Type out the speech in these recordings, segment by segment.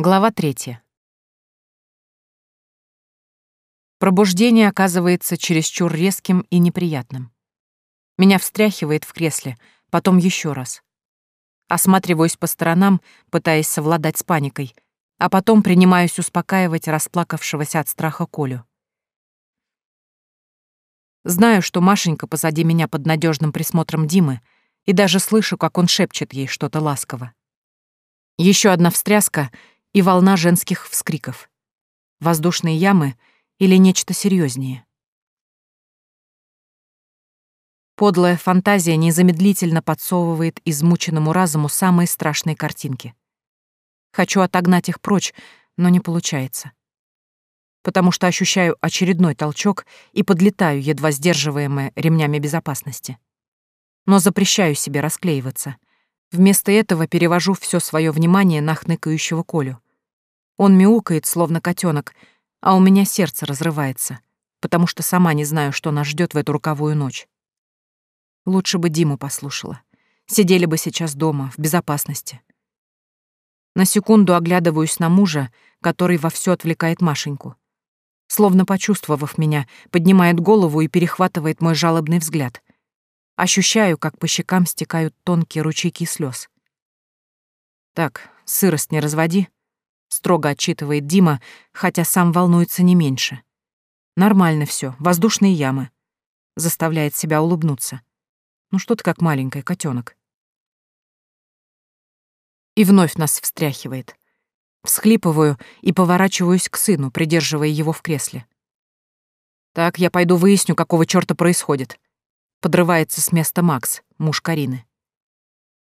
Глава третья. Пробуждение оказывается чересчур резким и неприятным. Меня встряхивает в кресле, потом еще раз. Осматриваюсь по сторонам, пытаясь совладать с паникой, а потом принимаюсь успокаивать расплакавшегося от страха Колю. Знаю, что Машенька позади меня под надежным присмотром Димы, и даже слышу, как он шепчет ей что-то ласково. Еще одна встряска — и волна женских вскриков. Воздушные ямы или нечто серьезнее. Подлая фантазия незамедлительно подсовывает измученному разуму самые страшные картинки. Хочу отогнать их прочь, но не получается. Потому что ощущаю очередной толчок и подлетаю, едва сдерживаемая ремнями безопасности. Но запрещаю себе расклеиваться — Вместо этого перевожу все свое внимание на хныкающего Колю. Он мяукает, словно котенок, а у меня сердце разрывается, потому что сама не знаю, что нас ждет в эту руковую ночь. Лучше бы Диму послушала. Сидели бы сейчас дома, в безопасности. На секунду оглядываюсь на мужа, который вовсю отвлекает Машеньку. Словно почувствовав меня, поднимает голову и перехватывает мой жалобный взгляд. Ощущаю, как по щекам стекают тонкие ручейки слез. «Так, сырость не разводи», — строго отчитывает Дима, хотя сам волнуется не меньше. «Нормально все, воздушные ямы», — заставляет себя улыбнуться. «Ну что ты как маленькая, котенок. И вновь нас встряхивает. Всхлипываю и поворачиваюсь к сыну, придерживая его в кресле. «Так, я пойду выясню, какого чёрта происходит», Подрывается с места Макс, муж Карины.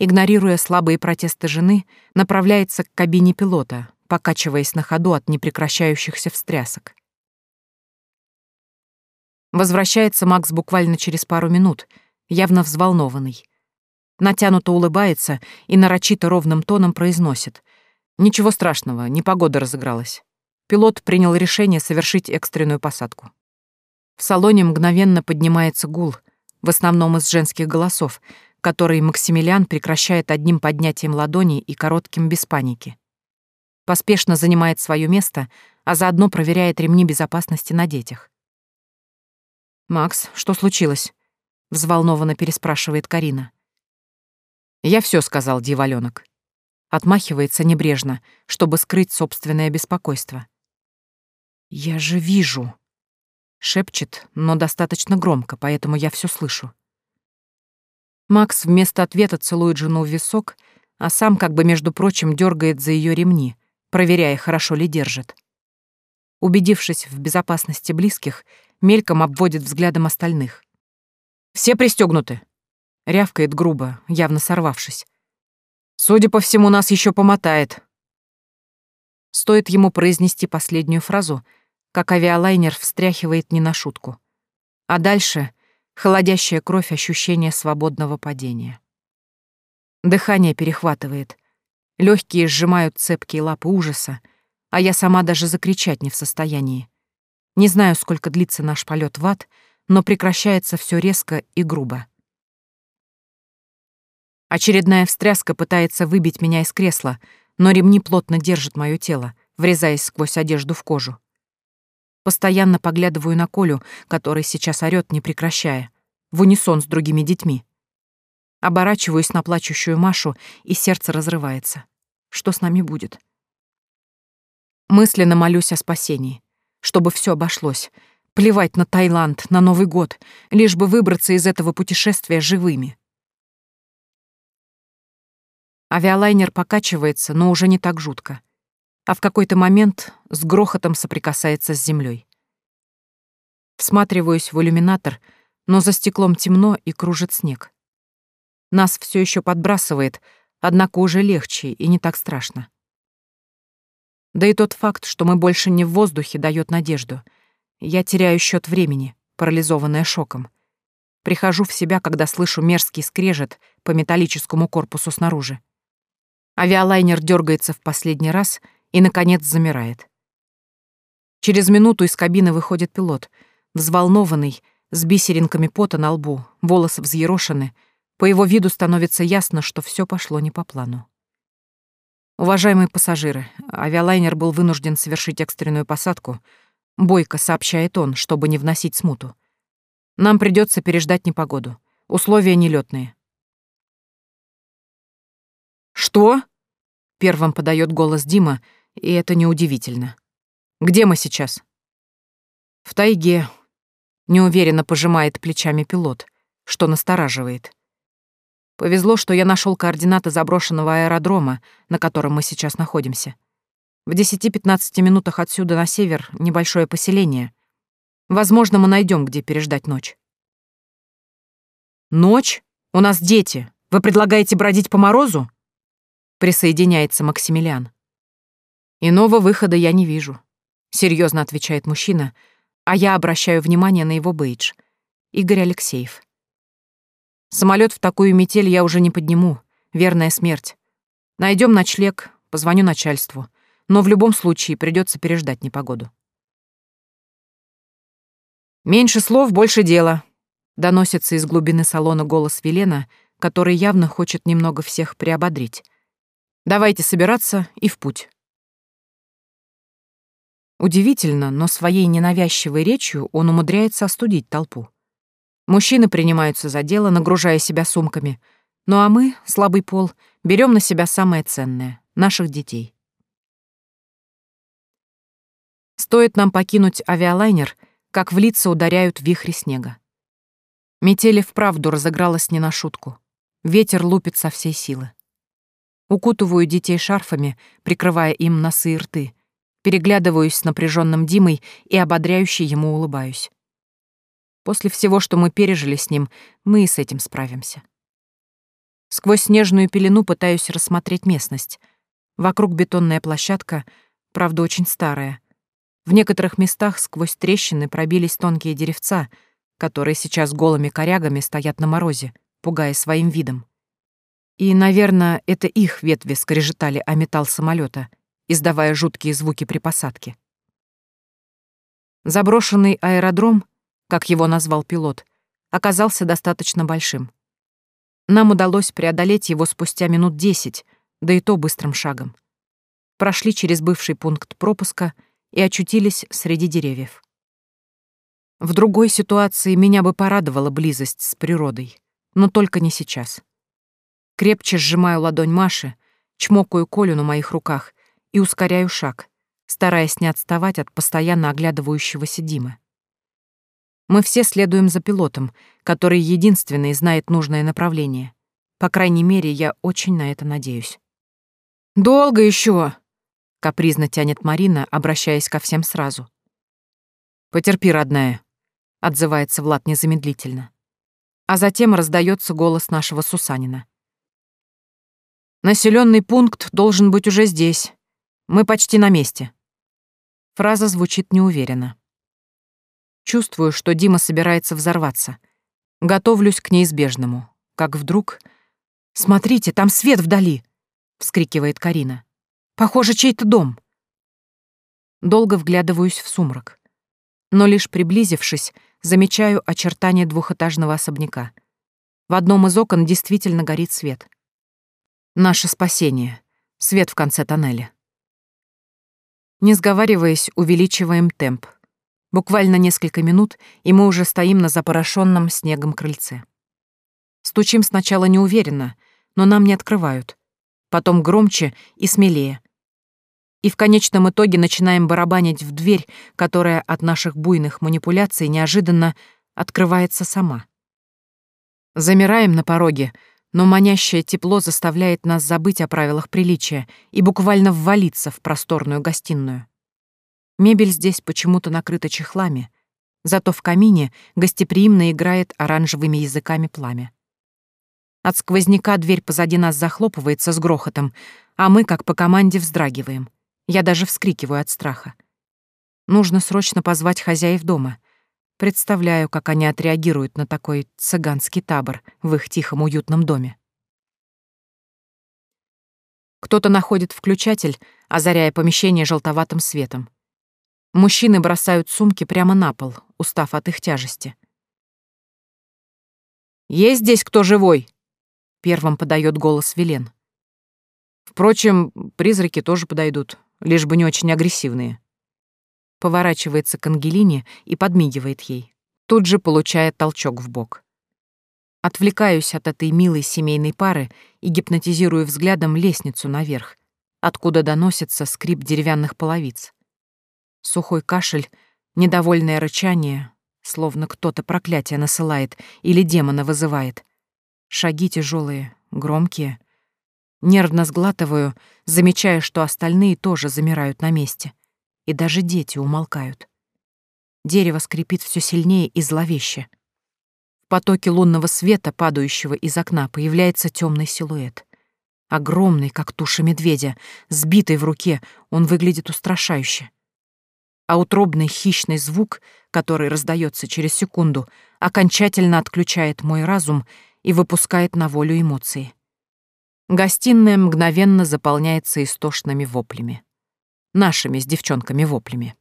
Игнорируя слабые протесты жены, направляется к кабине пилота, покачиваясь на ходу от непрекращающихся встрясок. Возвращается Макс буквально через пару минут, явно взволнованный. Натянуто улыбается и нарочито ровным тоном произносит. «Ничего страшного, непогода разыгралась. Пилот принял решение совершить экстренную посадку». В салоне мгновенно поднимается гул — в основном из женских голосов, которые Максимилиан прекращает одним поднятием ладони и коротким без паники. Поспешно занимает свое место, а заодно проверяет ремни безопасности на детях. «Макс, что случилось?» — взволнованно переспрашивает Карина. «Я все сказал, дьяволёнок». Отмахивается небрежно, чтобы скрыть собственное беспокойство. «Я же вижу», Шепчет, но достаточно громко, поэтому я все слышу. Макс вместо ответа целует жену в висок, а сам как бы, между прочим, дергает за ее ремни, проверяя, хорошо ли держит. Убедившись в безопасности близких, мельком обводит взглядом остальных. «Все пристегнуты!» — рявкает грубо, явно сорвавшись. «Судя по всему, нас еще помотает». Стоит ему произнести последнюю фразу — как авиалайнер встряхивает не на шутку. А дальше — холодящая кровь ощущение свободного падения. Дыхание перехватывает. Легкие сжимают цепкие лапы ужаса, а я сама даже закричать не в состоянии. Не знаю, сколько длится наш полет в ад, но прекращается все резко и грубо. Очередная встряска пытается выбить меня из кресла, но ремни плотно держат мое тело, врезаясь сквозь одежду в кожу. Постоянно поглядываю на Колю, который сейчас орёт, не прекращая, в унисон с другими детьми. Оборачиваюсь на плачущую Машу, и сердце разрывается. Что с нами будет? Мысленно молюсь о спасении, чтобы все обошлось. Плевать на Таиланд, на Новый год, лишь бы выбраться из этого путешествия живыми. Авиалайнер покачивается, но уже не так жутко а в какой-то момент с грохотом соприкасается с землей. Всматриваюсь в иллюминатор, но за стеклом темно и кружит снег. Нас все еще подбрасывает, однако уже легче и не так страшно. Да и тот факт, что мы больше не в воздухе, дает надежду. Я теряю счет времени, парализованная шоком. Прихожу в себя, когда слышу мерзкий скрежет по металлическому корпусу снаружи. Авиалайнер дергается в последний раз — и, наконец, замирает. Через минуту из кабины выходит пилот, взволнованный, с бисеринками пота на лбу, волосы взъерошены. По его виду становится ясно, что все пошло не по плану. Уважаемые пассажиры, авиалайнер был вынужден совершить экстренную посадку. Бойко сообщает он, чтобы не вносить смуту. Нам придется переждать непогоду. Условия нелетные. Что? Первым подает голос Дима, и это неудивительно. Где мы сейчас? В тайге. Неуверенно пожимает плечами пилот, что настораживает. Повезло, что я нашел координаты заброшенного аэродрома, на котором мы сейчас находимся. В 10-15 минутах отсюда на север небольшое поселение. Возможно, мы найдем, где переждать ночь. Ночь? У нас дети. Вы предлагаете бродить по морозу? Присоединяется Максимилиан. Иного выхода я не вижу. Серьезно отвечает мужчина, а я обращаю внимание на его бейдж. Игорь Алексеев. Самолет в такую метель я уже не подниму. Верная смерть. Найдем ночлег, позвоню начальству. Но в любом случае придется переждать непогоду. «Меньше слов, больше дела», — доносится из глубины салона голос Велена, который явно хочет немного всех приободрить. «Давайте собираться и в путь». Удивительно, но своей ненавязчивой речью он умудряется остудить толпу. Мужчины принимаются за дело, нагружая себя сумками. Ну а мы, слабый пол, берем на себя самое ценное — наших детей. Стоит нам покинуть авиалайнер, как в лица ударяют вихри снега. Метели вправду разыгралась не на шутку. Ветер лупит со всей силы. Укутываю детей шарфами, прикрывая им носы и рты. Переглядываюсь с напряженным Димой и ободряюще ему улыбаюсь. После всего, что мы пережили с ним, мы и с этим справимся. Сквозь снежную пелену пытаюсь рассмотреть местность. Вокруг бетонная площадка, правда, очень старая. В некоторых местах сквозь трещины пробились тонкие деревца, которые сейчас голыми корягами стоят на морозе, пугая своим видом. И, наверное, это их ветви скрежетали о металл самолета, издавая жуткие звуки при посадке. Заброшенный аэродром как его назвал пилот, оказался достаточно большим. Нам удалось преодолеть его спустя минут десять, да и то быстрым шагом. Прошли через бывший пункт пропуска и очутились среди деревьев. В другой ситуации меня бы порадовала близость с природой, но только не сейчас. Крепче сжимаю ладонь Маши, чмокаю Колю на моих руках и ускоряю шаг, стараясь не отставать от постоянно оглядывающегося Димы. Мы все следуем за пилотом, который единственный знает нужное направление. По крайней мере, я очень на это надеюсь. «Долго еще? капризно тянет Марина, обращаясь ко всем сразу. «Потерпи, родная», — отзывается Влад незамедлительно. А затем раздается голос нашего Сусанина. Населенный пункт должен быть уже здесь. Мы почти на месте». Фраза звучит неуверенно. Чувствую, что Дима собирается взорваться. Готовлюсь к неизбежному. Как вдруг... «Смотрите, там свет вдали!» — вскрикивает Карина. «Похоже, чей-то дом». Долго вглядываюсь в сумрак. Но лишь приблизившись, замечаю очертания двухэтажного особняка. В одном из окон действительно горит свет. Наше спасение. Свет в конце тоннеля. Не сговариваясь, увеличиваем темп. Буквально несколько минут, и мы уже стоим на запорошенном снегом крыльце. Стучим сначала неуверенно, но нам не открывают. Потом громче и смелее. И в конечном итоге начинаем барабанить в дверь, которая от наших буйных манипуляций неожиданно открывается сама. Замираем на пороге, но манящее тепло заставляет нас забыть о правилах приличия и буквально ввалиться в просторную гостиную. Мебель здесь почему-то накрыта чехлами, зато в камине гостеприимно играет оранжевыми языками пламя. От сквозняка дверь позади нас захлопывается с грохотом, а мы, как по команде, вздрагиваем. Я даже вскрикиваю от страха. Нужно срочно позвать хозяев дома. Представляю, как они отреагируют на такой цыганский табор в их тихом уютном доме. Кто-то находит включатель, озаряя помещение желтоватым светом. Мужчины бросают сумки прямо на пол, устав от их тяжести. «Есть здесь кто живой?» — первым подает голос Вилен. Впрочем, призраки тоже подойдут, лишь бы не очень агрессивные. Поворачивается к Ангелине и подмигивает ей. Тут же получает толчок в бок. Отвлекаюсь от этой милой семейной пары и гипнотизирую взглядом лестницу наверх, откуда доносится скрип деревянных половиц. Сухой кашель, недовольное рычание, словно кто-то проклятие насылает или демона вызывает. Шаги тяжелые, громкие. Нервно сглатываю, замечая, что остальные тоже замирают на месте. И даже дети умолкают. Дерево скрипит все сильнее и зловеще. В потоке лунного света, падающего из окна, появляется темный силуэт. Огромный, как туша медведя, сбитый в руке, он выглядит устрашающе а утробный хищный звук, который раздается через секунду, окончательно отключает мой разум и выпускает на волю эмоции. Гостиная мгновенно заполняется истошными воплями. Нашими с девчонками воплями.